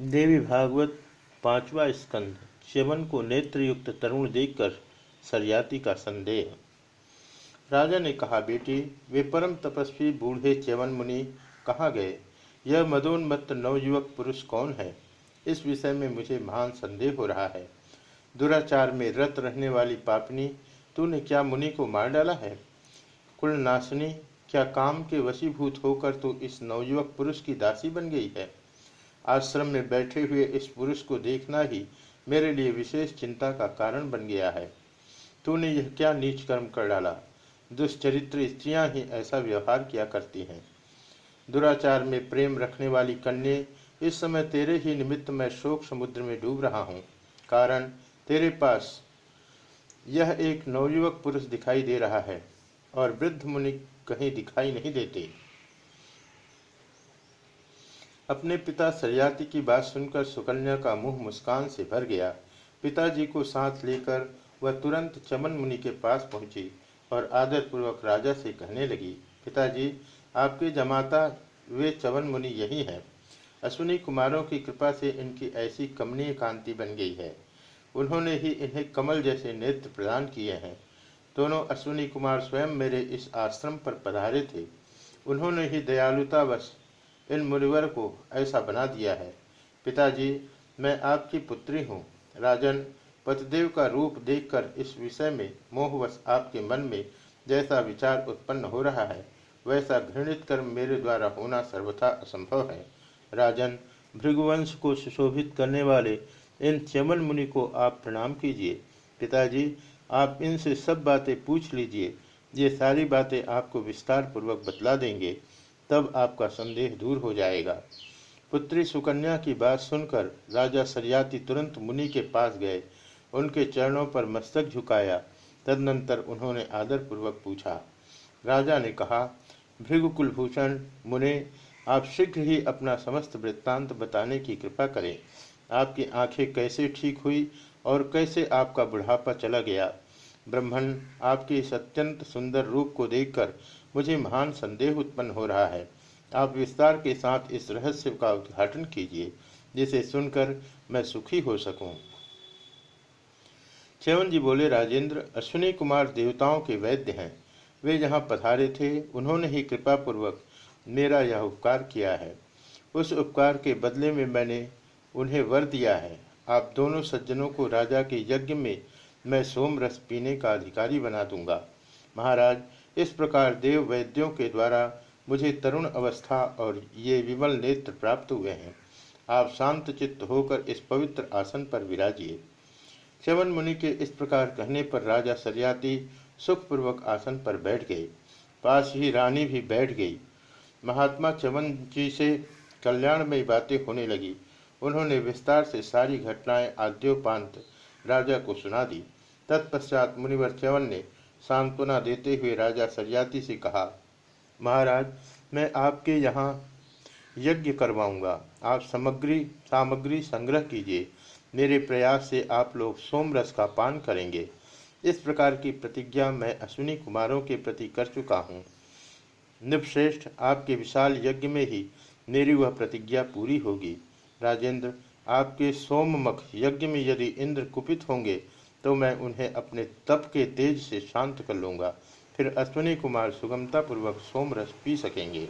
देवी भागवत पांचवा स्कंध च्यवन को नेत्रयुक्त तरुण देखकर सरयाती का संदेह। राजा ने कहा, बेटी, वे परम तपस्वी बूढ़े च्यवन मुनि कहाँ गए? यह मदोन्मत्त नवयुवक पुरुष कौन है? इस विषय में मुझे महान संदेह हो रहा है। दुराचार में रत रहने वाली पापनी, तूने क्या मुनि को मार डाला है? कुलनाशनी, क्या काम के वशीभूत होकर तू इस नवयुवक पुरुष की दासी बन गई है? आश्रम में बैठे हुए इस पुरुष को देखना ही मेरे लिए विशेष चिंता का कारण बन गया है। तूने यह क्या नीच कर्म कर डाला? दुष्चरित्र स्त्रियाँ ही ऐसा व्यवहार किया करती हैं। दुराचार में प्रेम रखने वाली कन्या, इस समय तेरे ही निमित्त मैं शोक समुद्र में डूब रहा हूँ। कारण, तेरे पास यह एक नवयुवक पुरुष दिखाई दे रहा है और वृद्ध मुनि कहीं दिखाई नहीं देते। अपने पिता सरयाती की बात सुनकर सुकन्या का मुँह मुस्कान से भर गया। पिताजी को साथ लेकर वह तुरंत चमन मुनि के पास पहुँची और आदरपूर्वक राजा से कहने लगी, पिताजी, आपके जमाता, वे चवन मुनि यही हैं। अश्विनी कुमारों की कृपा से इनकी ऐसी कमनीय कांति बन गई है। उन्होंने ही इन्हें कमल जैसे नेत्र प्रदान किए हैं। दोनों अश्विनी कुमार स्वयं मेरे इस आश्रम पर पधारे थे। उन्होंने ही दयालुतावश इन मुनिवर को ऐसा बना दिया है। पिताजी, मैं आपकी पुत्री हूँ। राजन, पतिदेव का रूप देखकर इस विषय में मोहवश आपके मन में जैसा विचार उत्पन्न हो रहा है, वैसा घृणित कर्म मेरे द्वारा होना सर्वथा असंभव है। राजन, भृगुवंश को सुशोभित करने वाले इन चमन मुनि को आप प्रणाम कीजिए। पिताजी, आप इनसे सब बातें पूछ लीजिए। ये सारी बातें आपको विस्तार पूर्वक बतला देंगे। तब आपका संदेह दूर हो जाएगा। पुत्री सुकन्या की बात सुनकर राजा सरयाती तुरंत मुनि के पास गए। उनके चरणों पर मस्तक झुकाया। तदनंतर उन्होंने आदरपूर्वक पूछा, राजा ने कहा, भृगुकुलभूषण, मुने, आप शीघ्र ही अपना समस्त वृत्तांत बताने की कृपा करें। आपकी आँखें कैसे ठीक हुई और कैसे आपका बुढ़ापा चला गया? ब्रह्मण आपके इस अत्यंत सुंदर रूप को देखकर मुझे महान संदेह उत्पन्न हो रहा है। आप विस्तार के साथ इस रहस्य का उद्घाटन कीजिए, जिसे सुनकर मैं सुखी हो सकूँ। चैवन जी बोले, राजेंद्र, अश्विनी कुमार देवताओं के वैद्य हैं। वे यहाँ पधारे थे, उन्होंने ही कृपा पूर्वक मेरा यह उपकार किया है। उस उपकार के बदले में मैंने उन्हें वर दिया है। आप दोनों सज्जनों को राजा के यज्ञ में मैं सोम रस पीने का अधिकारी बना दूँगा। महाराज इस प्रकार देव वैद्यों के द्वारा मुझे तरुण अवस्था और ये विमल नेत्र प्राप्त हुए हैं। आप शांत चित्त होकर इस पवित्र आसन पर विराजिए। चवन मुनि के इस प्रकार कहने पर राजा सरयाती सुखपूर्वक आसन पर बैठ गए। पास ही रानी भी बैठ गई। महात्मा चवन जी से कल्याणमयी बातें होने लगी। उन्होंने विस्तार से सारी घटनाएँ आद्योपांत राजा को सुना दी। तत्पश्चात मुनिवर चवन ने सांत्वना देते हुए राजा सरयाती से कहा, महाराज, मैं आपके यहाँ यज्ञ करवाऊँगा। आप सामग्री सामग्री संग्रह कीजिए। मेरे प्रयास से आप लोग सोमरस का पान करेंगे। इस प्रकार की प्रतिज्ञा मैं अश्विनी कुमारों के प्रति कर चुका हूँ। निपश्रेष्ठ, आपके विशाल यज्ञ में ही मेरी वह प्रतिज्ञा पूरी होगी। राजेंद्र, आपके सोममख यज्ञ में यदि इंद्र कुपित होंगे तो मैं उन्हें अपने तप के तेज से शांत कर लूँगा। फिर अश्विनी कुमार सुगमतापूर्वक सोमरस पी सकेंगे।